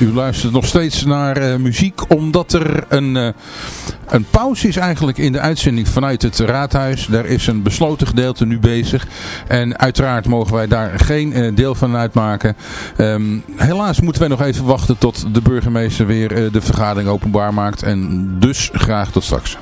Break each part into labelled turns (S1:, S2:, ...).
S1: U luistert nog steeds naar uh, muziek omdat er een, uh, een pauze is eigenlijk in de uitzending vanuit het raadhuis. Daar is een besloten gedeelte nu bezig. En uiteraard mogen wij daar geen uh, deel van uitmaken. Um, helaas moeten wij nog even wachten tot de burgemeester weer de vergadering openbaar maakt. En dus graag tot straks.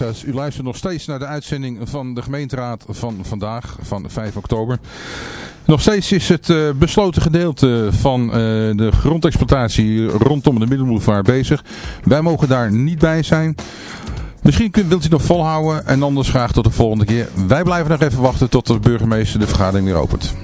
S1: U luistert nog steeds naar de uitzending van de gemeenteraad van vandaag, van 5 oktober. Nog steeds is het uh, besloten gedeelte van uh, de grondexploitatie rondom de Middelboulevard bezig. Wij mogen daar niet bij zijn. Misschien kunt, wilt u nog volhouden en anders graag tot de volgende keer. Wij blijven nog even wachten tot de burgemeester de vergadering weer opent.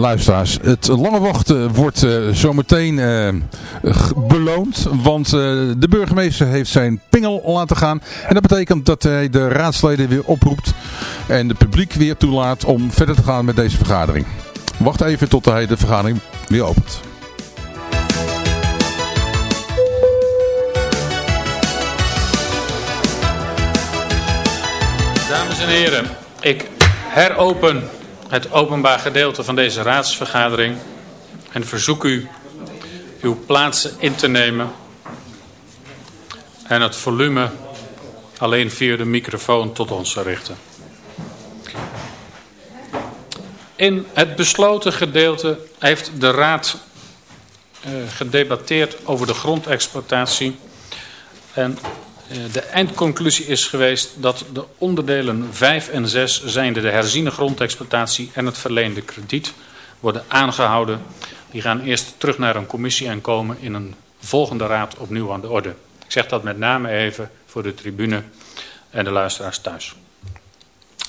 S1: Luisteraars. Het lange wachten wordt uh, zometeen uh, beloond. Want uh, de burgemeester heeft zijn pingel laten gaan. En dat betekent dat hij de raadsleden weer oproept. En de publiek weer toelaat om verder te gaan met deze vergadering. Wacht even tot hij de vergadering weer opent.
S2: Dames en heren, ik heropen het openbaar gedeelte van deze raadsvergadering en verzoek u uw plaatsen in te nemen en het volume alleen via de microfoon tot ons te richten. In het besloten gedeelte heeft de Raad uh, gedebatteerd over de grondexploitatie en de eindconclusie is geweest dat de onderdelen 5 en 6, zijnde de herziene grondexploitatie en het verleende krediet, worden aangehouden. Die gaan eerst terug naar een commissie en komen in een volgende raad opnieuw aan de orde. Ik zeg dat met name even voor de tribune en de luisteraars thuis.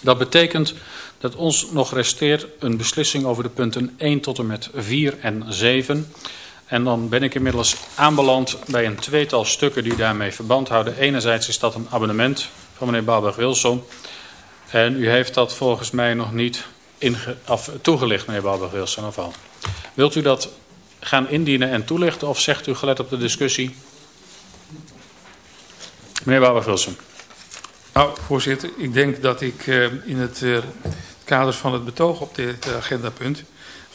S2: Dat betekent dat ons nog resteert een beslissing over de punten 1 tot en met 4 en 7. En dan ben ik inmiddels aanbeland bij een tweetal stukken die daarmee verband houden. Enerzijds is dat een abonnement van meneer Balberg-Wilson. En u heeft dat volgens mij nog niet of toegelicht, meneer Balberg-Wilson, of al. Wilt u dat gaan indienen en toelichten of zegt u gelet op de discussie? Meneer Balberg-Wilson.
S3: Nou, voorzitter, ik denk dat ik uh, in het uh, kader van het betoog op dit uh, agendapunt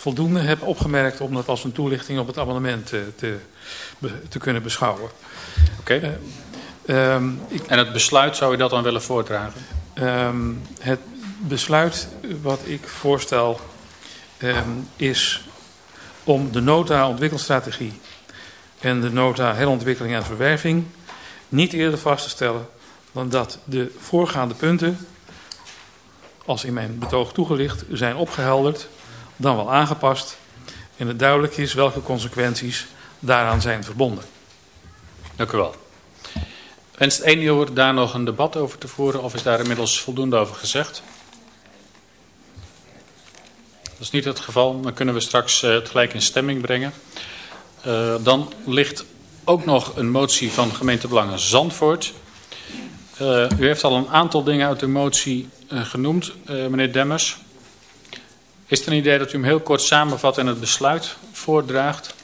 S3: voldoende heb opgemerkt om dat als een toelichting op het amendement te, te, te kunnen beschouwen.
S2: Oké. Okay. Uh, um, en het besluit zou u dat dan willen voordragen?
S3: Um, het besluit wat ik voorstel um, is om de nota ontwikkelstrategie en de nota herontwikkeling en verwerving niet eerder vast te stellen dan dat de voorgaande punten, als in mijn betoog toegelicht, zijn opgehelderd, dan wel aangepast en het duidelijk is welke consequenties daaraan zijn verbonden.
S2: Dank u wel. Wenst één uur daar nog een debat over te voeren of is daar inmiddels voldoende over gezegd? Dat is niet het geval, dan kunnen we straks het gelijk in stemming brengen. Uh, dan ligt ook nog een motie van gemeentebelangen Zandvoort. Uh, u heeft al een aantal dingen uit de motie genoemd, meneer Demmers. Is het een idee dat u hem heel kort samenvat en het besluit voordraagt?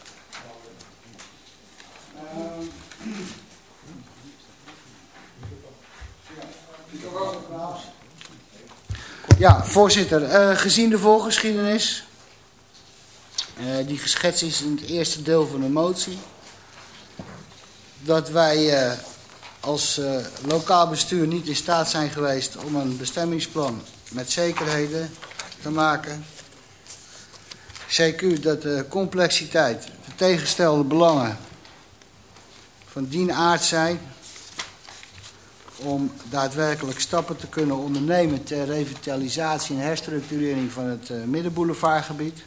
S4: Ja, voorzitter. gezien de voorgeschiedenis, die geschetst is in het eerste deel van de motie, dat wij als uh, lokaal bestuur niet in staat zijn geweest om een bestemmingsplan met zekerheden te maken. CQ dat de complexiteit, de tegenstelde belangen van dien aard zijn om daadwerkelijk stappen te kunnen ondernemen ter revitalisatie en herstructurering van het uh, middenboulevardgebied.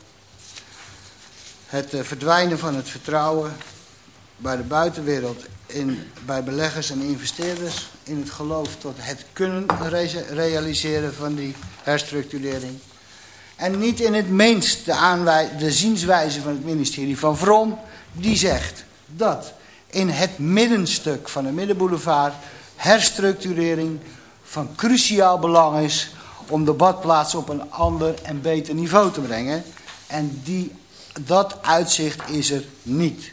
S4: Het uh, verdwijnen van het vertrouwen bij de buitenwereld in, bij beleggers en investeerders in het geloof tot het kunnen realiseren van die herstructurering. En niet in het minst de, de zienswijze van het ministerie van Vrom, die zegt dat in het middenstuk van de Middenboulevard herstructurering van cruciaal belang is om de badplaats op een ander en beter niveau te brengen. En die, dat uitzicht is er niet.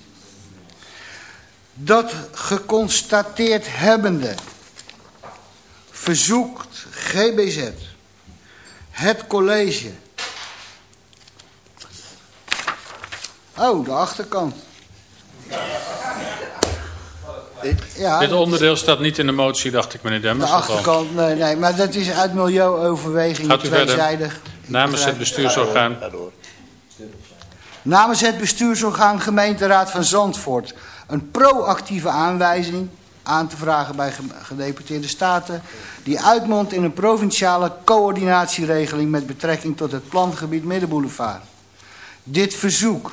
S4: Dat geconstateerd hebbende verzoekt GBZ het college. Oh, de achterkant.
S2: Ja, Dit onderdeel staat niet in de motie, dacht ik, meneer Demmers.
S4: De achterkant, nee, nee, maar dat is uit milieuoverweging tweezijdig.
S2: Namens het bestuursorgaan.
S4: Namens het bestuursorgaan gemeenteraad van Zandvoort een proactieve aanwijzing aan te vragen bij gedeputeerde staten... die uitmondt in een provinciale coördinatieregeling met betrekking tot het plangebied Middenboulevard. Dit verzoek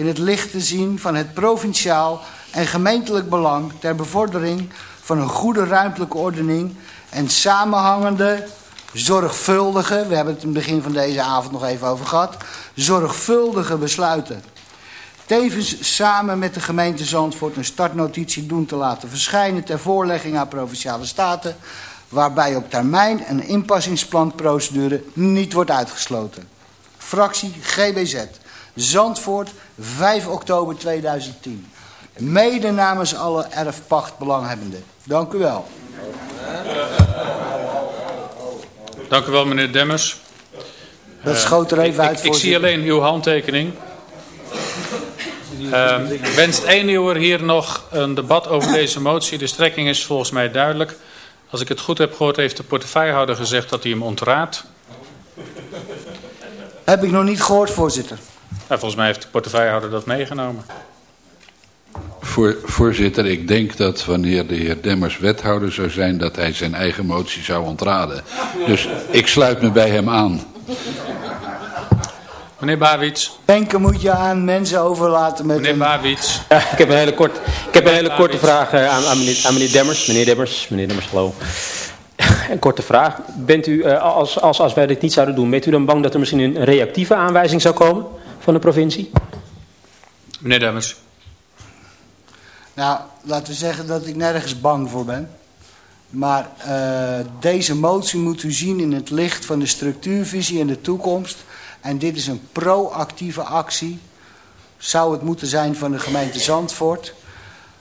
S4: in het licht te zien van het provinciaal en gemeentelijk belang ter bevordering van een goede ruimtelijke ordening en samenhangende zorgvuldige, we hebben het in het begin van deze avond nog even over gehad, zorgvuldige besluiten. Tevens samen met de gemeente Zandvoort een startnotitie doen te laten verschijnen ter voorlegging aan Provinciale Staten, waarbij op termijn een inpassingsplanprocedure niet wordt uitgesloten. Fractie GBZ, Zandvoort, 5 oktober 2010. Mede namens alle erfpachtbelanghebbenden. Dank u wel.
S2: Dank u wel, meneer Demmers.
S4: Dat schoot er even
S2: ik,
S4: uit
S2: ik,
S4: voor.
S2: ik zie alleen uw handtekening. Uh, wenst één uur hier nog een debat over deze motie? De strekking is volgens mij duidelijk. Als ik het goed heb gehoord, heeft de portefeuillehouder gezegd dat hij hem ontraadt.
S4: Heb ik nog niet gehoord, voorzitter.
S2: Ja, volgens mij heeft de portefeuillehouder dat meegenomen.
S5: Voor, voorzitter, ik denk dat wanneer de heer Demmers wethouder zou zijn... dat hij zijn eigen motie zou ontraden. Dus ik sluit me bij hem aan.
S2: Meneer Bawits.
S4: Denken moet je aan mensen overlaten met
S2: Meneer
S4: een...
S2: Bawits.
S6: Ja, ik heb een hele, kort, ik heb een hele korte vraag eh, aan, aan, meneer, aan meneer Demmers. Meneer Demmers, meneer Demmers, hallo. Een korte vraag. Bent u, uh, als, als, als wij dit niet zouden doen, bent u dan bang dat er misschien een reactieve aanwijzing zou komen van de provincie?
S2: Meneer Demmers.
S4: Nou, laten we zeggen dat ik nergens bang voor ben. Maar uh, deze motie moet u zien in het licht van de structuurvisie en de toekomst. En dit is een proactieve actie. Zou het moeten zijn van de gemeente Zandvoort.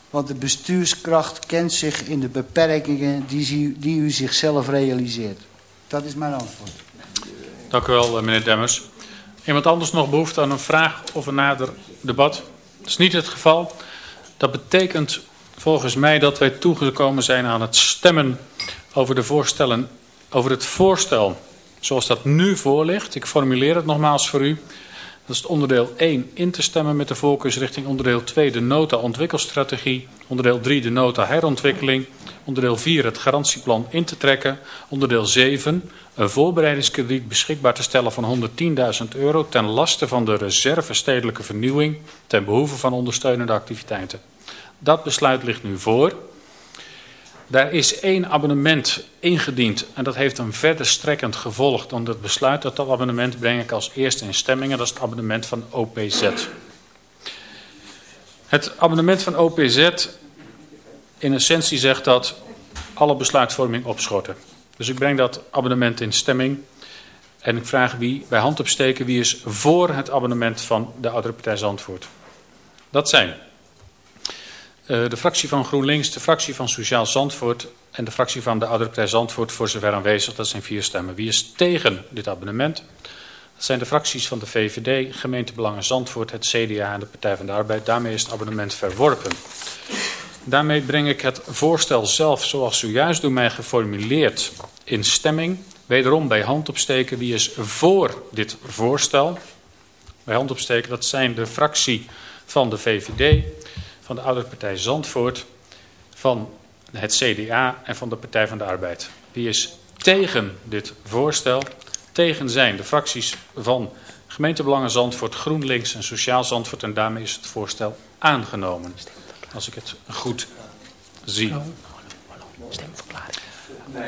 S4: Want de bestuurskracht kent zich in de beperkingen die, die u zichzelf realiseert. Dat is mijn antwoord.
S2: Dank u wel, meneer Demmers. Iemand anders nog behoefte aan een vraag of een nader debat? Dat is niet het geval. Dat betekent volgens mij dat wij toegekomen zijn aan het stemmen over, de voorstellen, over het voorstel zoals dat nu voor ligt. Ik formuleer het nogmaals voor u. Dat is het onderdeel 1 in te stemmen met de voorkeursrichting. Onderdeel 2 de nota ontwikkelstrategie. Onderdeel 3 de nota herontwikkeling. Onderdeel 4 het garantieplan in te trekken. Onderdeel 7 een voorbereidingskrediet beschikbaar te stellen van 110.000 euro ten laste van de reserve stedelijke vernieuwing ten behoeve van ondersteunende activiteiten. Dat besluit ligt nu voor. Daar is één abonnement ingediend en dat heeft een verder strekkend gevolg dan het besluit. Dat, dat abonnement breng ik als eerste in stemming en dat is het abonnement van OPZ. Het abonnement van OPZ in essentie zegt dat alle besluitvorming opschorten. Dus ik breng dat abonnement in stemming en ik vraag wie bij hand opsteken wie is voor het abonnement van de oudere partij Zandvoort. Dat zijn de fractie van GroenLinks, de fractie van Sociaal Zandvoort en de fractie van de Oudere Partij Zandvoort voor zover aanwezig. Dat zijn vier stemmen. Wie is tegen dit abonnement? Dat zijn de fracties van de VVD, Gemeentebelangen Zandvoort, het CDA en de Partij van de Arbeid. Daarmee is het abonnement verworpen. Daarmee breng ik het voorstel zelf, zoals zojuist door mij geformuleerd, in stemming. Wederom bij hand opsteken. Wie is voor dit voorstel? Bij hand opsteken, dat zijn de fractie van de VVD, van de Oudere Partij Zandvoort, van het CDA en van de Partij van de Arbeid. Wie is tegen dit voorstel? Tegen zijn de fracties van Gemeentebelangen Zandvoort, GroenLinks en Sociaal Zandvoort. En daarmee is het voorstel aangenomen. Als ik het goed zie.
S6: Stemverklaring.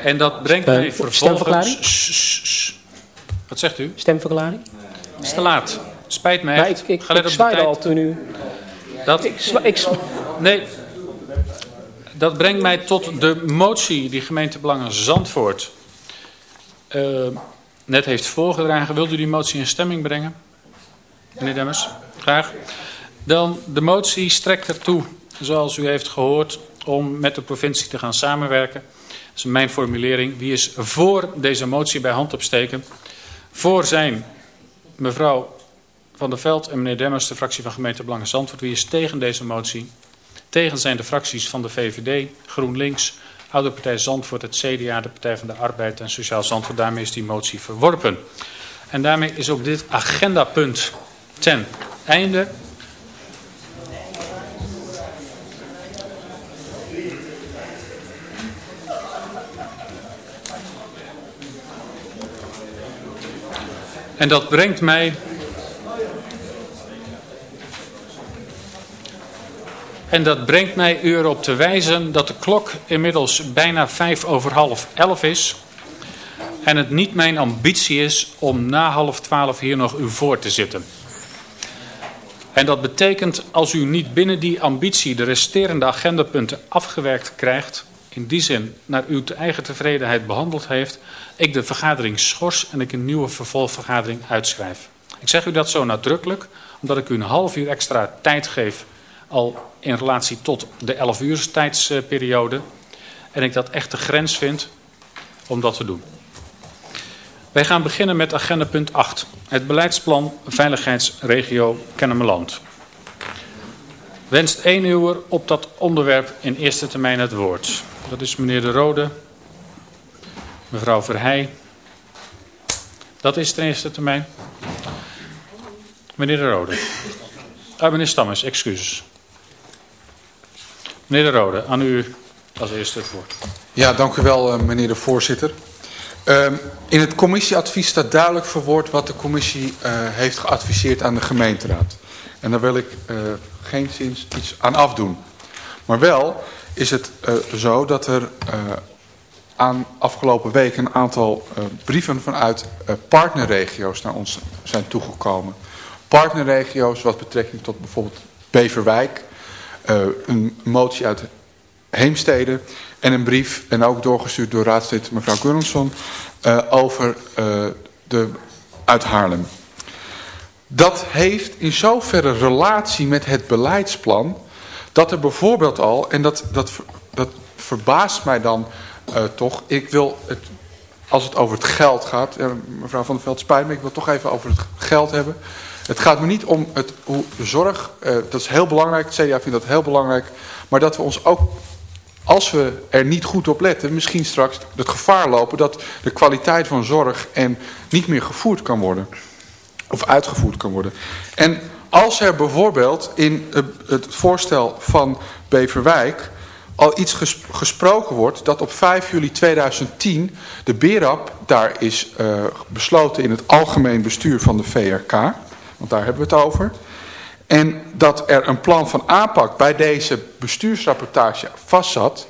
S2: En dat brengt
S6: Uh,
S2: mij vervolgens...
S6: stemverklaring?
S2: Wat zegt u?
S6: Stemverklaring?
S2: Het is te laat. Spijt mij.
S6: Maar ik, ik, al toen u...
S2: Dat,
S6: Ik,
S2: nee, dat brengt mij tot de motie die gemeentebelangen Zandvoort eh, net heeft voorgedragen. Wilt u die motie in stemming brengen? Meneer Demmers, graag. Dan de motie strekt ertoe, zoals u heeft gehoord, om met de provincie te gaan samenwerken. Dat is mijn formulering. Wie is voor deze motie bij hand opsteken? Voor zijn mevrouw Van der Veld en meneer Demmers, de fractie van gemeente Belangen Zandvoort. Wie is tegen deze motie? Tegen zijn de fracties van de VVD, GroenLinks, Oude Partij Zandvoort, het CDA, de Partij van de Arbeid en Sociaal Zandvoort. Daarmee is die motie verworpen. En daarmee is ook dit agendapunt ten einde. En dat brengt mij En dat brengt mij u erop te wijzen dat de klok inmiddels bijna vijf over half elf is. en het niet mijn ambitie is om na half twaalf hier nog u voor te zitten. En dat betekent als u niet binnen die ambitie de resterende agendapunten afgewerkt krijgt, in die zin naar uw eigen tevredenheid behandeld heeft, ik de vergadering schors en ik een nieuwe vervolgvergadering uitschrijf. Ik zeg u dat zo nadrukkelijk, omdat ik u een half uur extra tijd geef al in relatie tot de 11 uur tijdsperiode. En ik dat echt de grens vind om dat te doen. Wij gaan beginnen met agenda punt 8. Het beleidsplan Veiligheidsregio Kennemerland. Wenst één uur op dat onderwerp in eerste termijn het woord. Dat is meneer De Rode, mevrouw Verheij. Dat is de eerste termijn. Meneer De Rode. Ah, meneer Stammers, excuses. Meneer De Rode, aan u als eerste het woord.
S7: Ja, dank u wel, eh, meneer de voorzitter. Um, in het commissieadvies staat duidelijk verwoord wat de commissie uh, heeft geadviseerd aan de gemeenteraad. En daar wil ik uh, geen zins iets aan afdoen. Maar wel is het zo dat er aan afgelopen week een aantal brieven vanuit partnerregio's naar ons zijn toegekomen. Partnerregio's wat betrekking tot bijvoorbeeld Beverwijk, een motie uit Heemstede en een brief, en ook doorgestuurd door raadslid mevrouw Gurnsson, uh, over uh, de, uit Haarlem. Dat heeft in zoverre relatie met het beleidsplan, dat er bijvoorbeeld al, en dat, dat, dat verbaast mij dan toch, ik wil het, als het over het geld gaat, mevrouw van der Veld spijt me, ik wil toch even over het geld hebben. Het gaat me niet om het, hoe zorg, dat is heel belangrijk, het CDA vindt dat heel belangrijk, maar dat we ons ook als we er niet goed op letten, misschien straks het gevaar lopen dat de kwaliteit van zorg en niet meer gevoerd kan worden. Of uitgevoerd kan worden. En als er bijvoorbeeld in het voorstel van Beverwijk al iets gesproken wordt dat op 5 juli 2010 de BERAP daar is uh, besloten in het algemeen bestuur van de VRK, want daar hebben we het over. En dat er een plan van aanpak bij deze bestuursrapportage vastzat.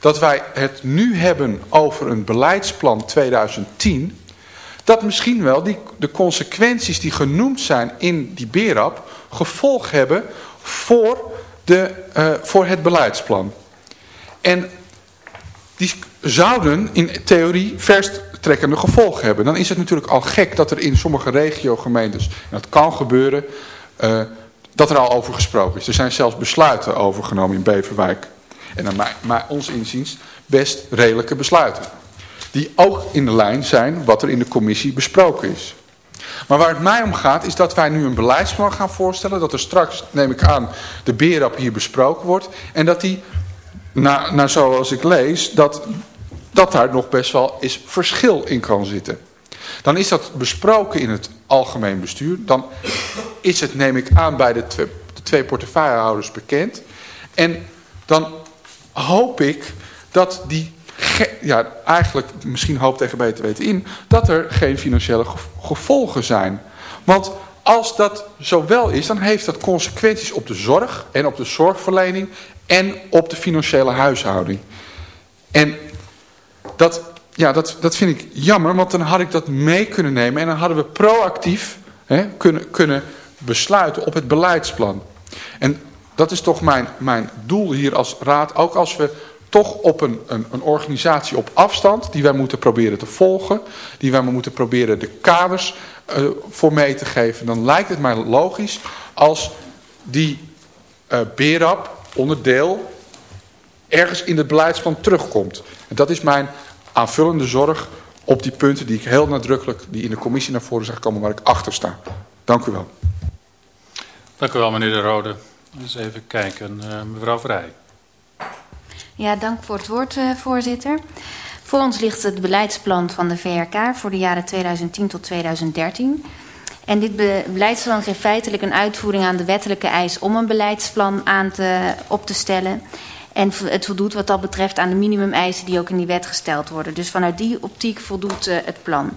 S7: Dat wij het nu hebben over een beleidsplan 2010. Dat misschien wel die, de consequenties die genoemd zijn in die BERAP gevolg hebben voor, de, uh, voor het beleidsplan. En die zouden in theorie verstrekkende gevolgen hebben. Dan is het natuurlijk al gek dat er in sommige regiogemeentes, en dat kan gebeuren... Uh, dat er al over gesproken is. Er zijn zelfs besluiten overgenomen in Beverwijk. En naar mij, ons inziens best redelijke besluiten. Die ook in de lijn zijn wat er in de commissie besproken is. Maar waar het mij om gaat is dat wij nu een beleidsplan gaan voorstellen. Dat er straks, neem ik aan, de BERAP hier besproken wordt. En dat die, naar, naar zoals ik lees, dat, dat daar nog best wel eens verschil in kan zitten. Dan is dat besproken in het algemeen bestuur. Dan is het, neem ik aan, bij de twee, de twee portefeuillehouders bekend. En dan hoop ik dat die, ja eigenlijk misschien hoop tegen beter weten in, dat er geen financiële gevolgen zijn. Want als dat zo wel is, dan heeft dat consequenties op de zorg en op de zorgverlening en op de financiële huishouding. En dat ja, dat, dat vind ik jammer, want dan had ik dat mee kunnen nemen en dan hadden we proactief hè, kunnen, kunnen besluiten op het beleidsplan. En dat is toch mijn, mijn doel hier als raad, ook als we toch op een, een, een organisatie op afstand, die wij moeten proberen te volgen, die wij moeten proberen de kaders uh, voor mee te geven, dan lijkt het mij logisch als die uh, BERAP, onderdeel, ergens in het beleidsplan terugkomt. En dat is mijn aanvullende zorg op die punten die ik heel nadrukkelijk die in de commissie naar voren zag komen waar ik achter sta. Dank u wel.
S2: Dank u wel meneer De Rode. Eens even kijken. Uh, mevrouw Vrij.
S8: Ja, dank voor het woord uh, voorzitter. Voor ons ligt het beleidsplan van de VRK voor de jaren 2010 tot 2013. En dit beleidsplan geeft feitelijk een uitvoering aan de wettelijke eis om een beleidsplan aan te, op te stellen. En het voldoet wat dat betreft aan de minimumeisen die ook in die wet gesteld worden. Dus vanuit die optiek voldoet uh, het plan.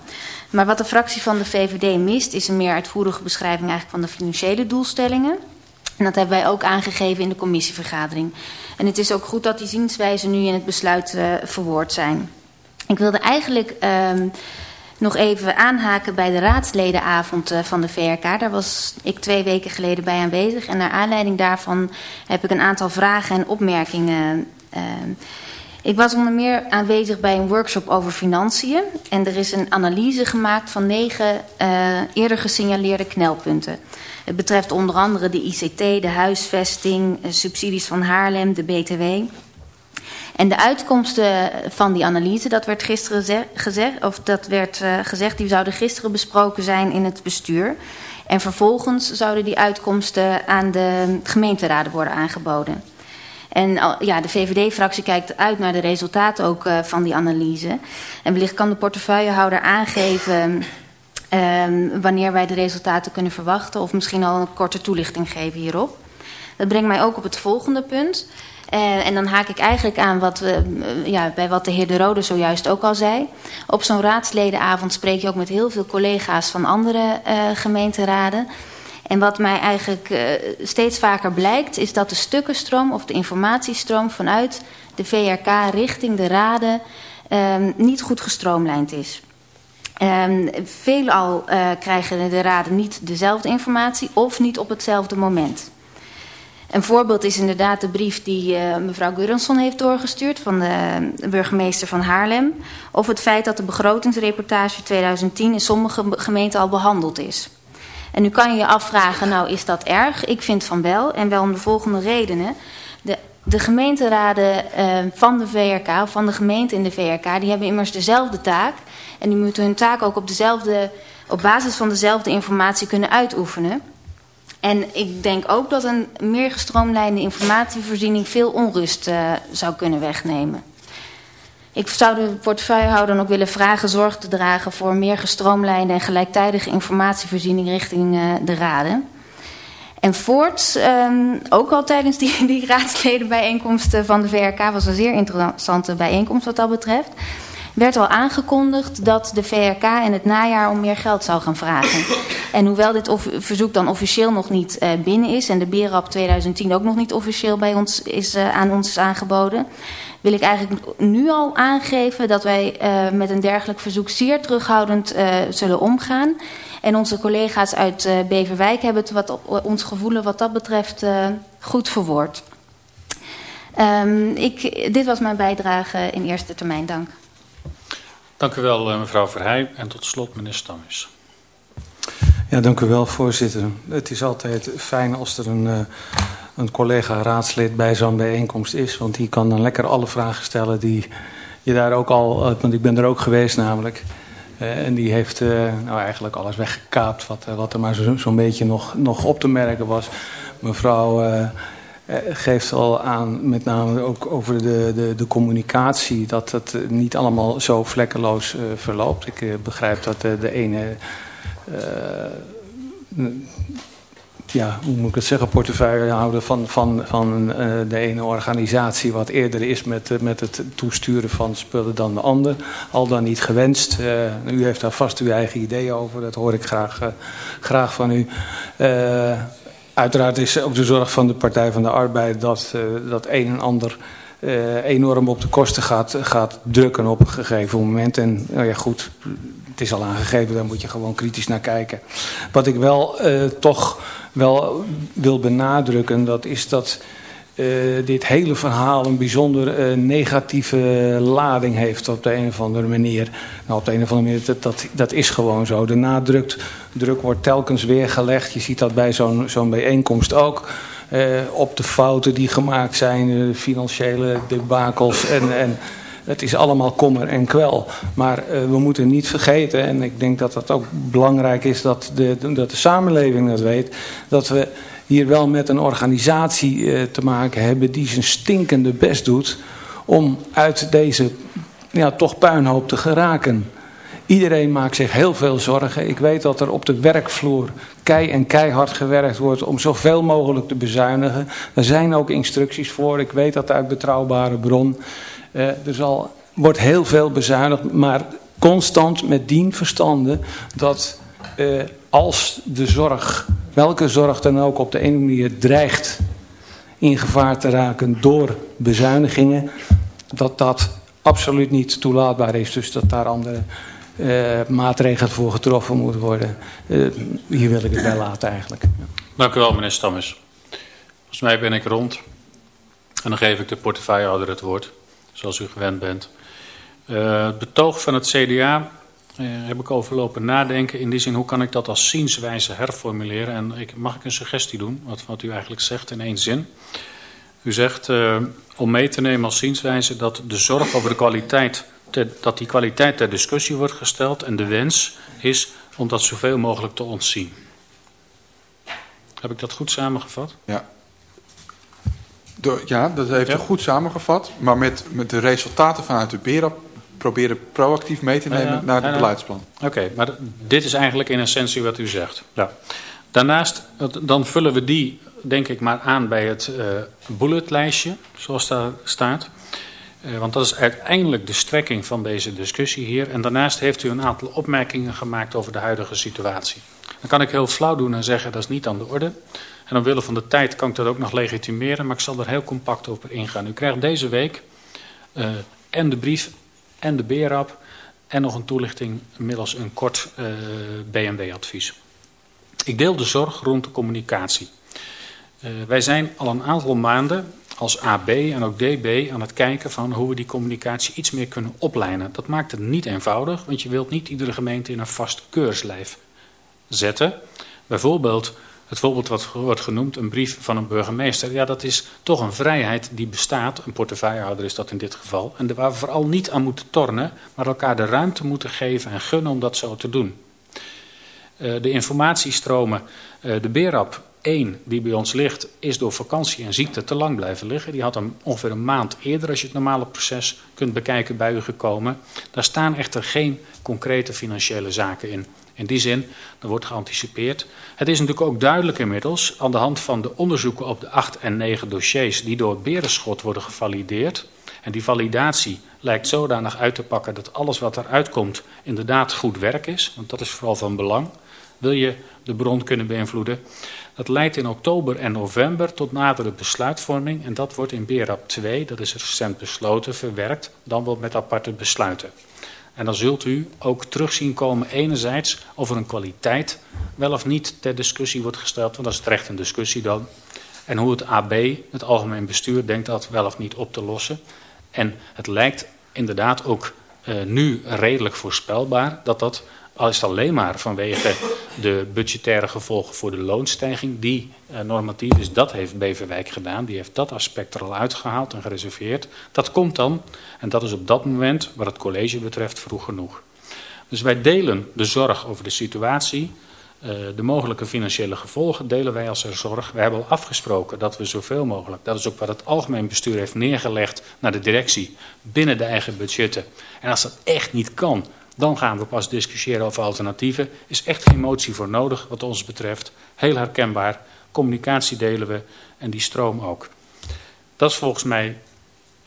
S8: Maar wat de fractie van de VVD mist is een meer uitvoerige beschrijving eigenlijk van de financiële doelstellingen. En dat hebben wij ook aangegeven in de commissievergadering. En het is ook goed dat die zienswijzen nu in het besluit uh, verwoord zijn. Ik wilde eigenlijk um, nog even aanhaken bij de raadsledenavond uh, van de VRK. Daar was ik twee weken geleden bij aanwezig. En naar aanleiding daarvan heb ik een aantal vragen en opmerkingen. Uh, ik was onder meer aanwezig bij een workshop over financiën. En er is een analyse gemaakt van negen eerder gesignaleerde knelpunten. Het betreft onder andere de ICT, de huisvesting, subsidies van Haarlem, de BTW. En de uitkomsten van die analyse, dat werd gisteren gezegd, of dat werd uh, gezegd, die zouden gisteren besproken zijn in het bestuur. En vervolgens zouden die uitkomsten aan de gemeenteraden worden aangeboden. En ja, de VVD-fractie kijkt uit naar de resultaten ook uh, van die analyse. En wellicht kan de portefeuillehouder aangeven um, wanneer wij de resultaten kunnen verwachten, of misschien al een korte toelichting geven hierop. Dat brengt mij ook op het volgende punt. Uh, en dan haak ik eigenlijk aan wat, uh, ja, bij wat de heer De Rode zojuist ook al zei. Op zo'n raadsledenavond spreek je ook met heel veel collega's van andere uh, gemeenteraden. En wat mij eigenlijk steeds vaker blijkt, is dat de stukkenstroom of de informatiestroom vanuit de VRK richting de raden ehm, niet goed gestroomlijnd is. Um, veelal krijgen de raden niet dezelfde informatie of niet op hetzelfde moment. Een voorbeeld is inderdaad de brief die uh, mevrouw Gurrenson heeft doorgestuurd van de burgemeester van Haarlem. Of het feit dat de begrotingsreportage 2010 in sommige gemeenten al behandeld is. En nu kan je je afvragen, nou is dat erg? Ik vind van wel en wel om de volgende redenen. De, de gemeenteraden uh, van de VRK, of van de gemeente in de VRK, die hebben immers dezelfde taak. En die moeten hun taak ook op, dezelfde, op basis van dezelfde informatie kunnen uitoefenen. En ik denk ook dat een meer gestroomlijnde informatievoorziening veel onrust uh, zou kunnen wegnemen. Ik zou de portefeuillehouder ook willen vragen zorg te dragen voor meer gestroomlijnde en gelijktijdige informatievoorziening richting uh, de raden. En voorts, um, ook al tijdens die, die raadsledenbijeenkomsten van de VRK, was een zeer interessante bijeenkomst wat dat betreft werd al aangekondigd dat de VRK in het najaar om meer geld zou gaan vragen. En hoewel dit verzoek dan officieel nog niet uh, binnen is en de BERAP 2010 ook nog niet officieel bij ons is, uh, aan ons is aangeboden, wil ik eigenlijk nu al aangeven dat wij uh, met een dergelijk verzoek zeer terughoudend zullen omgaan. En onze collega's uit Beverwijk hebben het wat, ons gevoelen wat dat betreft goed verwoord. Um, ik, dit was mijn bijdrage in eerste termijn. Dank.
S2: Dank u wel, eh, mevrouw Verheij. En tot slot, meneer Stammes.
S9: Ja, dank u wel, voorzitter. Het is altijd fijn als er een, eh, een collega-raadslid bij zo'n bijeenkomst is. Want die kan dan lekker alle vragen stellen die je daar ook al... Eh, want ik ben er ook geweest namelijk. en die heeft nou eigenlijk alles weggekaapt wat, wat er maar zo'n zo beetje nog, nog op te merken was. Mevrouw geeft al aan, met name ook over de, de, de communicatie, dat het niet allemaal zo vlekkeloos uh, verloopt. Ik uh, begrijp dat de, de ene, ja, hoe moet ik het zeggen, portefeuillehouder van, van, van de ene organisatie wat eerder is met, met het toesturen van spullen dan de ander. Al dan niet gewenst. u heeft daar vast uw eigen ideeën over, dat hoor ik graag, graag van u. Uiteraard is ook de zorg van de Partij van de Arbeid dat, uh, dat een en ander uh, enorm op de kosten gaat, gaat drukken op een gegeven moment. En nou ja, goed, het is al aangegeven, daar moet je gewoon kritisch naar kijken. Wat ik wel uh, toch wel wil benadrukken, dat is dat dit hele verhaal een bijzonder uh, negatieve lading heeft op de een of andere manier. Nou, op de een of andere manier, dat, dat, is gewoon zo. De nadruk druk wordt telkens weer gelegd. Je ziet dat bij zo'n zo'n bijeenkomst ook. Uh, op de fouten die gemaakt zijn, financiële debakels en... en het is allemaal kommer en kwel. Maar we moeten niet vergeten, en ik denk dat dat ook belangrijk is dat de, dat de samenleving dat weet, dat we hier wel met een organisatie uh, te maken hebben die zijn stinkende best doet om uit deze ja, toch puinhoop te geraken. Iedereen maakt zich heel veel zorgen. Ik weet dat er op de werkvloer kei en keihard gewerkt wordt om zoveel mogelijk te bezuinigen. Er zijn ook instructies voor. Ik weet dat uit betrouwbare bron. Uh, er zal, wordt heel veel bezuinigd, maar constant met dien verstande dat uh, als de zorg, welke zorg dan ook op de ene manier dreigt in gevaar te raken door bezuinigingen, dat dat absoluut niet toelaatbaar is. Dus dat daar andere uh, maatregelen voor getroffen moeten worden. Uh, hier wil ik het bij laten eigenlijk.
S2: Dank u wel meneer Stammes. Volgens mij ben ik rond. En dan geef ik de portefeuillehouder het woord, zoals u gewend bent. Uh, het betoog van het CDA heb ik overlopen nadenken. In die zin, hoe kan ik dat als zienswijze herformuleren? En ik, mag ik een suggestie doen, wat, wat u eigenlijk zegt in één zin? U zegt om mee te nemen als zienswijze dat de zorg over de kwaliteit dat die kwaliteit ter discussie wordt gesteld en de wens is om dat zoveel mogelijk te ontzien. Heb ik dat goed samengevat?
S7: Ja. ja, dat heeft u goed samengevat. Maar met, met de resultaten vanuit de BERAP proberen proactief mee te nemen naar het beleidsplan.
S2: Oké, maar dit is eigenlijk in essentie wat u zegt. Ja. Daarnaast, dan vullen we die denk ik maar aan bij het uh, bulletlijstje, zoals daar staat. Uh, want dat is uiteindelijk de strekking van deze discussie hier. En daarnaast heeft u een aantal opmerkingen gemaakt over de huidige situatie. Dan kan ik heel flauw doen en zeggen dat is niet aan de orde. En omwille van de tijd kan ik dat ook nog legitimeren, maar ik zal er heel compact over ingaan. U krijgt deze week uh, en de brief en de BRAP en nog een toelichting middels een kort uh, BMW-advies. Ik deel de zorg rond de communicatie. Uh, wij zijn al een aantal maanden als AB en ook DB aan het kijken van hoe we die communicatie iets meer kunnen oplijnen. Dat maakt het niet eenvoudig, want je wilt niet iedere gemeente in een vast keurslijf zetten. Bijvoorbeeld het voorbeeld wat wordt genoemd, een brief van een burgemeester. Ja, dat is toch een vrijheid die bestaat. Een portefeuillehouder is dat in dit geval. En waar we vooral niet aan moeten tornen, maar elkaar de ruimte moeten geven en gunnen om dat zo te doen. Uh, de informatiestromen, uh, de BERAP 1 die bij ons ligt, is door vakantie en ziekte te lang blijven liggen. Die had hem ongeveer een maand eerder, als je het normale proces kunt bekijken, bij u gekomen. Daar staan echter geen concrete financiële zaken in. In die zin, er wordt geanticipeerd. Het is natuurlijk ook duidelijk inmiddels, aan de hand van de onderzoeken op de 8 en 9 dossiers die door het Berenschot worden gevalideerd. En die validatie lijkt zodanig uit te pakken dat alles wat eruit komt inderdaad goed werk is. Want dat is vooral van belang. Wil je de bron kunnen beïnvloeden? Dat leidt in oktober en november tot nadere besluitvorming en dat wordt in BERAP 2, dat is recent besloten, verwerkt, dan wel met aparte besluiten. En dan zult u ook terugzien komen enerzijds of er een kwaliteit wel of niet ter discussie wordt gesteld, want dat is terecht een discussie dan. En hoe het AB, het algemeen bestuur, denkt dat wel of niet op te lossen. En het lijkt inderdaad ook uh, nu redelijk voorspelbaar dat dat al is alleen maar vanwege de budgettaire gevolgen voor de loonstijging die uh, normatief is. Dat heeft Beverwijk gedaan. Die heeft dat aspect er al uitgehaald en gereserveerd. Dat komt dan, en dat is op dat moment, wat het college betreft, vroeg genoeg. Dus wij delen de zorg over de situatie. Uh, de mogelijke financiële gevolgen delen wij als er zorg. We hebben al afgesproken dat we zoveel mogelijk, dat is ook wat het algemeen bestuur heeft neergelegd naar de directie, binnen de eigen budgetten. En als dat echt niet kan, dan gaan we pas discussiëren over alternatieven. Is echt geen motie voor nodig wat ons betreft. Heel herkenbaar. Communicatie delen we en die stroom ook. Dat is volgens mij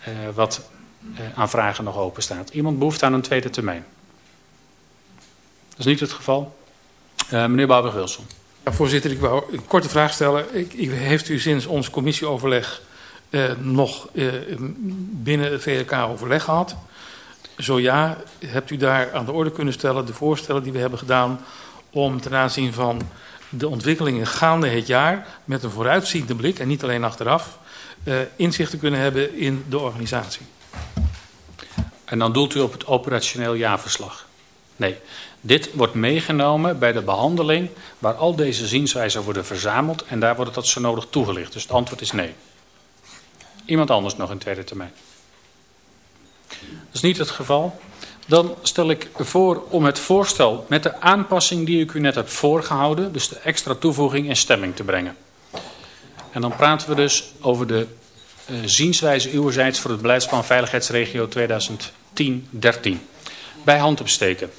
S2: uh, wat uh, aan vragen nog open staat. Iemand behoeft aan een tweede termijn. Dat is niet het geval. Uh, meneer Bouwer-Wilson.
S3: Ja, voorzitter, ik wou een korte vraag stellen. Ik, ik, heeft u sinds ons commissieoverleg nog binnen het VLK overleg gehad? Zo ja, hebt u daar aan de orde kunnen stellen de voorstellen die we hebben gedaan om ten aanzien van de ontwikkelingen gaande het jaar met een vooruitziende blik en niet alleen achteraf uh, inzicht te kunnen hebben in de organisatie.
S2: En dan doelt u op het operationeel jaarverslag? Nee, dit wordt meegenomen bij de behandeling waar al deze zienswijzen worden verzameld en daar wordt dat zo nodig toegelicht. Dus het antwoord is nee. Iemand anders nog in tweede termijn? Dat is niet het geval. Dan stel ik voor om het voorstel met de aanpassing die ik u net heb voorgehouden, dus de extra toevoeging in stemming te brengen. En dan praten we dus over de uh, zienswijze uwerzijds voor het beleidsplan Veiligheidsregio 2010-13. Bij hand opsteken.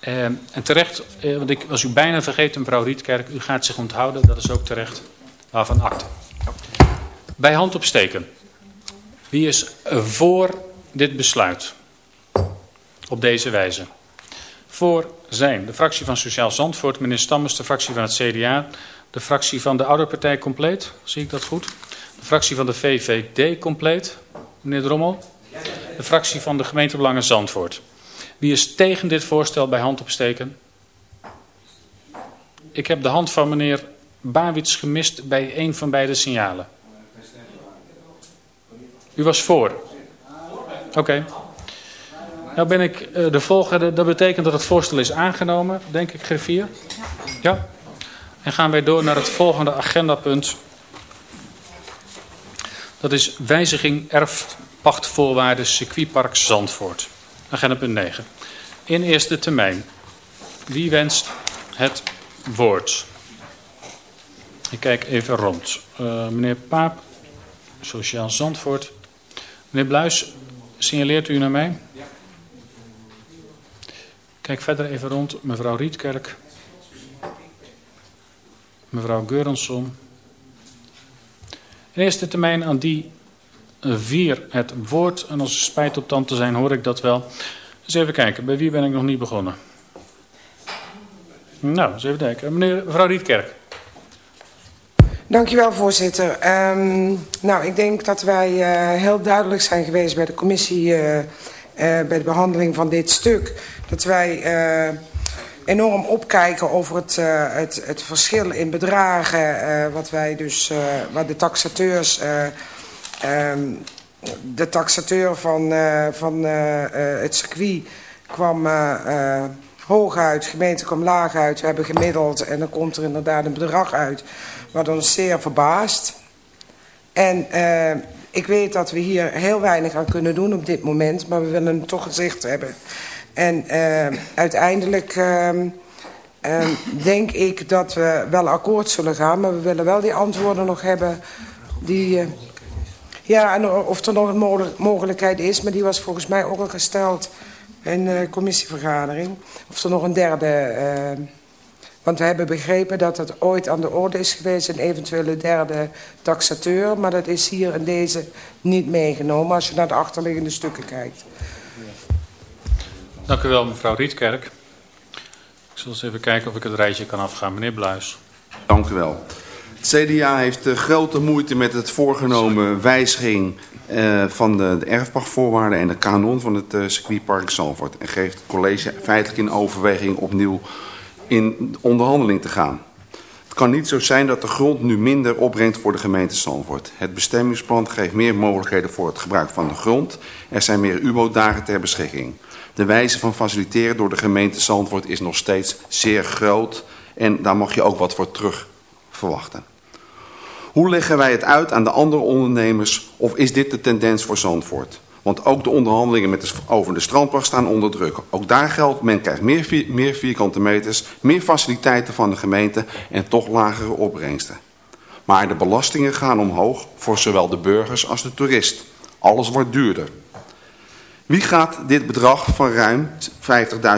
S2: Uh, en terecht, uh, want ik was u bijna vergeten mevrouw Rietkerk, u gaat zich onthouden, dat is ook terecht, waarvan akte. Bij hand opsteken. Wie is voor dit besluit? Op deze wijze. Voor zijn de fractie van Sociaal Zandvoort, meneer Stammers, de fractie van het CDA, de fractie van de Oude Partij compleet, zie ik dat goed? De fractie van de VVD compleet, meneer Drommel? De fractie van de gemeentebelangen Zandvoort. Wie is tegen dit voorstel bij hand opsteken? Ik heb de hand van meneer Bawits gemist bij een van beide signalen. U was voor? Oké. Nou ben ik uh, de volgende. Dat betekent dat het voorstel is aangenomen, denk ik, griffier. Ja. En gaan wij door naar het volgende agendapunt. Dat is wijziging erfpachtvoorwaarden circuitpark Zandvoort. Agenda punt 9. In eerste termijn. Wie wenst het woord? Ik kijk even rond. Uh, meneer Paap, Sociaal Zandvoort. Meneer Bluis, signaleert u naar mij? Kijk verder even rond. Mevrouw Rietkerk. Mevrouw Geurensson. In eerste termijn aan die vier het woord. En als er spijt op tand te zijn, hoor ik dat wel. Dus even kijken, bij wie ben ik nog niet begonnen? Nou, eens even kijken. Meneer, mevrouw Rietkerk.
S10: Dankjewel, voorzitter. Um, nou, ik denk dat wij uh, heel duidelijk zijn geweest bij de commissie... Uh, uh, bij de behandeling van dit stuk. Dat wij enorm opkijken over het, het, het verschil in bedragen... wat wij dus, wat de taxateurs... Um, de taxateur van, van het circuit kwam hoog uit, de gemeente kwam laag uit. We hebben gemiddeld en dan komt er inderdaad een bedrag uit wat ons zeer verbaast. En uh, ik weet dat we hier heel weinig aan kunnen doen op dit moment, maar we willen toch gezicht hebben. En uh, uiteindelijk uh, denk ik dat we wel akkoord zullen gaan, maar we willen wel die antwoorden nog hebben die... Uh, ja, en of er nog een mogelijkheid is, maar die was volgens mij ook al gesteld in de commissievergadering. Of er nog een derde... Want we hebben begrepen dat het ooit aan de orde is geweest... een eventuele derde taxateur. Maar dat is hier in deze niet meegenomen als je naar de achterliggende stukken kijkt.
S2: Dank u wel, mevrouw Rietkerk. Ik zal eens even kijken of ik het rijtje kan afgaan. Meneer Bluis.
S11: Dank u wel. Het CDA heeft uh, grote moeite met het voorgenomen wijziging uh, van de, de erfpachtvoorwaarden en de kanon van het uh, circuitpark Zalvoort. En geeft het college feitelijk in overweging opnieuw in onderhandeling te gaan. Het kan niet zo zijn dat de grond nu minder opbrengt voor de gemeente Zandvoort. Het bestemmingsplan geeft meer mogelijkheden voor het gebruik van de grond. Er zijn meer UBO-dagen ter beschikking. De wijze van faciliteren door de gemeente Zandvoort is nog steeds zeer groot. En daar mag je ook wat voor terug verwachten. Hoe leggen wij het uit aan de andere ondernemers of is dit de tendens voor Zandvoort? Want ook de onderhandelingen met de, over de strandpark staan onder druk. Ook daar geldt, men krijgt meer, meer vierkante meters, meer faciliteiten van de gemeente en toch lagere opbrengsten. Maar de belastingen gaan omhoog voor zowel de burgers als de toerist. Alles wordt duurder. Wie gaat dit bedrag van ruim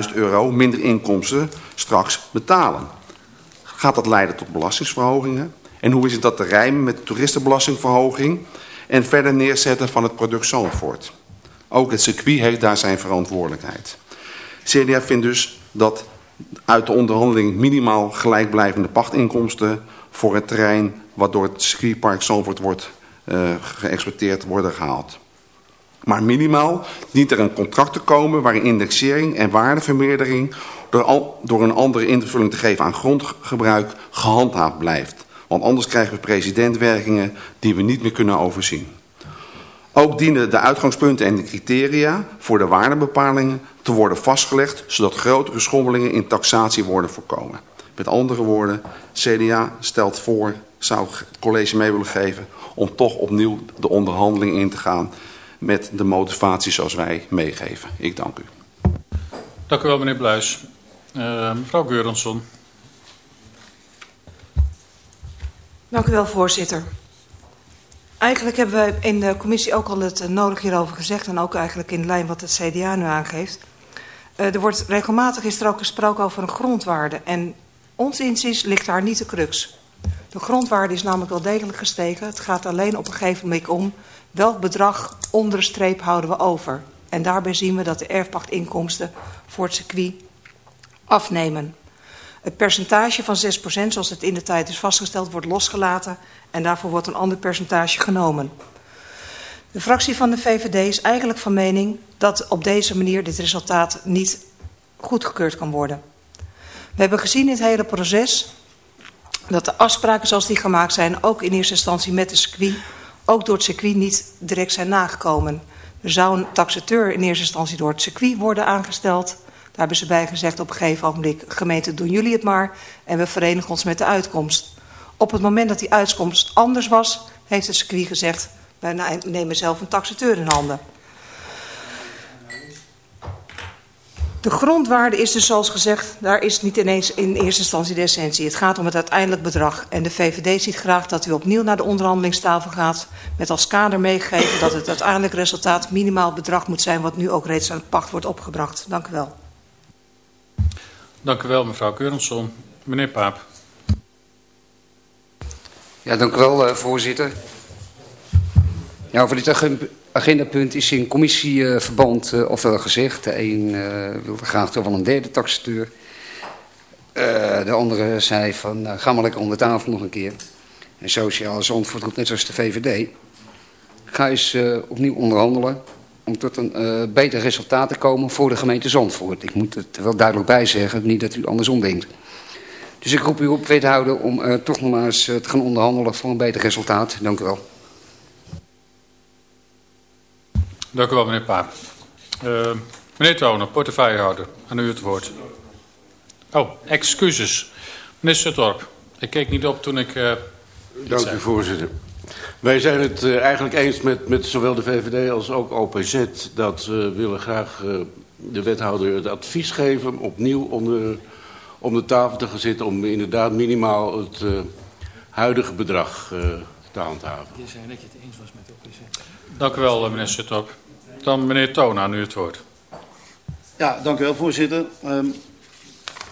S11: 50.000 euro minder inkomsten straks betalen? Gaat dat leiden tot belastingsverhogingen? En hoe is het dat te rijmen met de toeristenbelastingverhoging en verder neerzetten van het product Zandvoort? Ook het circuit heeft daar zijn verantwoordelijkheid. CDA vindt dus dat uit de onderhandeling minimaal gelijkblijvende pachtinkomsten voor het terrein wat door het circuitpark Zandvoort wordt uh, geëxporteerd worden gehaald. Maar minimaal dient er een contract te komen waarin indexering en waardevermeerdering door, al, door een andere invulling te geven aan grondgebruik gehandhaafd blijft. Want anders krijgen we presidentwerkingen die we niet meer kunnen overzien. Ook dienen de uitgangspunten en de criteria voor de waardebepalingen te worden vastgelegd, zodat grotere schommelingen in taxatie worden voorkomen. Met andere woorden, CDA stelt voor, zou het college mee willen geven, om toch opnieuw de onderhandeling in te gaan met de motivatie zoals wij meegeven. Ik dank u.
S2: Dank u wel meneer Bluis. Uh, mevrouw Geurensson.
S12: Dank u wel voorzitter. Eigenlijk hebben we in de commissie ook al het nodig hierover gezegd... en ook eigenlijk in lijn wat het CDA nu aangeeft. Uh, er wordt regelmatig is er ook gesproken over een grondwaarde. En ons inziens ligt daar niet de crux. De grondwaarde is namelijk wel degelijk gestegen. Het gaat alleen op een gegeven moment om... welk bedrag onder de streep houden we over. En daarbij zien we dat de erfpachtinkomsten voor het circuit afnemen. Het percentage van 6%, zoals het in de tijd is vastgesteld, wordt losgelaten en daarvoor wordt een ander percentage genomen. De fractie van de VVD is eigenlijk van mening dat op deze manier dit resultaat niet goedgekeurd kan worden. We hebben gezien in het hele proces dat de afspraken zoals die gemaakt zijn, ook in eerste instantie met de circuit, ook door het circuit niet direct zijn nagekomen. Er zou een taxateur in eerste instantie door het circuit worden aangesteld. Daar hebben ze bij gezegd op een gegeven ogenblik, gemeente doen jullie het maar en we verenigen ons met de uitkomst. Op het moment dat die uitkomst anders was, heeft het circuit gezegd, wij nemen zelf een taxateur in handen. De grondwaarde is dus zoals gezegd, daar is niet ineens in eerste instantie de essentie. Het gaat om het uiteindelijk bedrag. En de VVD ziet graag dat u opnieuw naar de onderhandelingstafel gaat... met als kader meegegeven dat het uiteindelijk resultaat minimaal bedrag moet zijn... wat nu ook reeds aan het pacht wordt opgebracht. Dank u wel.
S2: Dank u wel, mevrouw Keurensson. Meneer Paap.
S13: Ja, dank u wel, uh, voorzitter. Ja, over dit agendapunt is in commissieverband uh, ofwel gezegd. De een uh, wilde graag toch wel een derde taxateur. De andere zei van, ga maar lekker onder tafel nog een keer. En Sociaal Zandvoort doet net zoals de VVD. Ga eens opnieuw onderhandelen om tot een uh, beter resultaat te komen voor de gemeente Zandvoort. Ik moet het er wel duidelijk bij zeggen, niet dat u andersom denkt. Dus ik roep u op, wethouder, om uh, toch nog maar eens uh, te gaan onderhandelen voor een beter resultaat. Dank u wel.
S2: Dank u wel, meneer Paap. Uh, meneer Toner, portefeuillehouder, aan u het woord. Oh, excuses. Meneer Suttorp, ik keek niet op toen ik... Uh,
S14: Dank u, voorzitter. Wij zijn het uh, eigenlijk eens met, met zowel de VVD als ook OPZ... dat we willen graag uh, de wethouder het advies geven... om opnieuw onder, om de tafel te gaan zitten... om inderdaad minimaal het uh, huidige bedrag te handhaven.
S3: Je zei dat je het eens was met OPZ.
S2: Dank u wel, meneer Suttorp. Dan meneer Toon, aan u het woord.
S15: Ja, dank u wel, voorzitter. Um,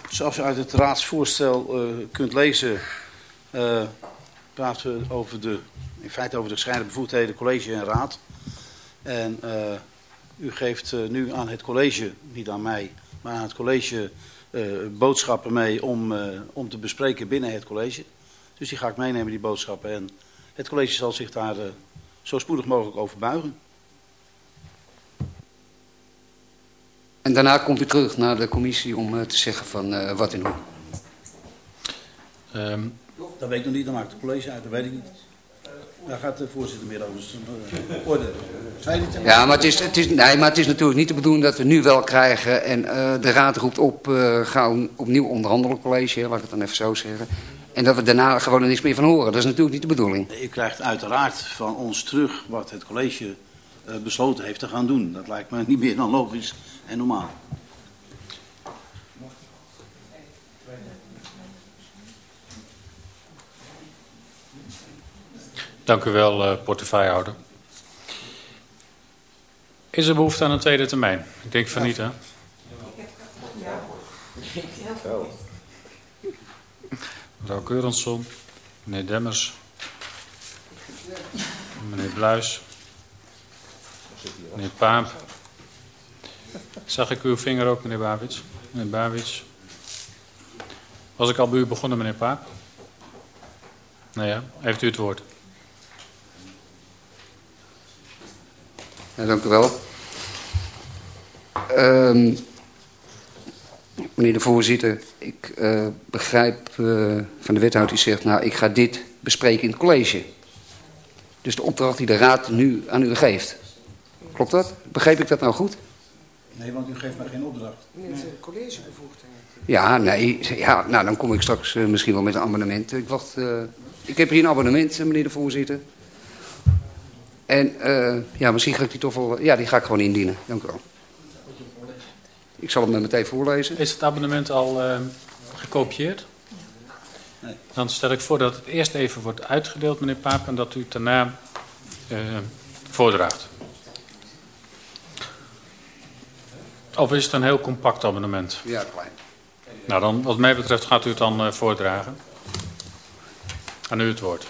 S15: zoals u uit het raadsvoorstel uh, kunt lezen... Uh, praten we over de, in feite over de gescheiden bevoegdheden college en raad. En uh, u geeft uh, nu aan het college, niet aan mij, maar aan het college uh, boodschappen mee om, uh, om te bespreken binnen het college. Dus die ga ik meenemen, die boodschappen. En het college zal zich daar uh, zo spoedig mogelijk over buigen.
S13: En daarna komt u terug naar de commissie om uh, te zeggen van uh, wat en hoe.
S2: Um,
S15: dat weet ik nog niet, dan maakt het college uit, dat weet ik niet. Daar gaat de voorzitter meer over uh, orde.
S13: Ja, maar het, is, het is, nee, maar het is natuurlijk niet de bedoeling dat we nu wel krijgen... en uh, de raad roept op, uh, ga opnieuw onderhandelen college, laat ik het dan even zo zeggen... en dat we daarna gewoon er niks meer van horen. Dat is natuurlijk niet de bedoeling.
S15: U krijgt uiteraard van ons terug wat het college uh, besloten heeft te gaan doen. Dat lijkt me niet meer dan logisch en normaal.
S2: Dank u wel, uh, portefeuillehouder. Is er behoefte aan een tweede termijn? Ik denk van niet, hè? Mevrouw Keurensson, meneer Demmers, meneer Bluis, meneer Paap. Zag ik uw vinger ook, meneer Bawits? Meneer Bawits. Was ik al bij u begonnen, meneer Paap? Nou ja, heeft u het woord.
S13: Ja, dank u wel. Um, meneer de voorzitter, ik uh, begrijp uh, van de wethouder die zegt... nou, ik ga dit bespreken in het college. Dus de opdracht die de raad nu aan u geeft. Klopt dat? Begreep ik dat nou goed?
S15: Nee, want u geeft mij geen opdracht.
S10: Nee, het college bevoegdheid.
S13: Ja, nee. Ja, nou, dan kom ik straks uh, misschien wel met een abonnement. Ik, wacht, ik heb hier een abonnement, meneer de voorzitter. En uh, ja, misschien ga ik die toch wel... Ja, die ga ik gewoon indienen. Dank u wel. Ik zal hem meteen voorlezen.
S2: Is het abonnement al uh, gekopieerd? Nee. Dan stel ik voor dat het eerst even wordt uitgedeeld, meneer Paap... en dat u het daarna uh, voordraagt. Of is het een heel compact abonnement?
S13: Ja, klein.
S2: Nou, dan, wat mij betreft gaat u het dan uh, voordragen. Aan u het woord.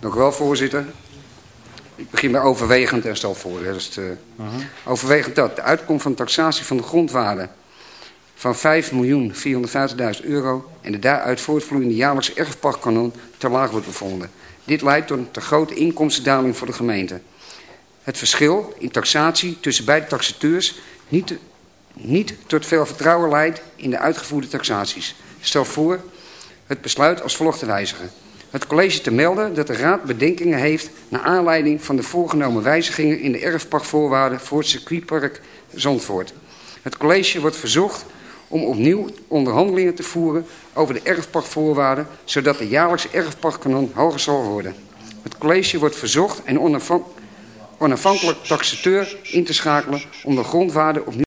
S13: Dank u wel, voorzitter. Ik begin bij overwegend en stel voor. Hè, dus het, uh, uh -huh. Overwegend dat de uitkomst van de taxatie van de grondwaarde van 5.450.000 euro... en de daaruit voortvloeiende jaarlijkse erfpachtkanon te laag wordt bevonden. Dit leidt tot een te grote inkomstendaling voor de gemeente. Het verschil in taxatie tussen beide taxateurs niet, niet tot veel vertrouwen leidt in de uitgevoerde taxaties. Stel voor het besluit als volgt te wijzigen. Het college te melden dat de raad bedenkingen heeft naar aanleiding van de voorgenomen wijzigingen in de erfpachtvoorwaarden voor het circuitpark Zandvoort. Het college wordt verzocht om opnieuw onderhandelingen te voeren over de erfpachtvoorwaarden, zodat de jaarlijkse erfpachtkanon hoger zal worden. Het college wordt verzocht een onafhankelijk taxateur in te schakelen om de grondwaarde opnieuw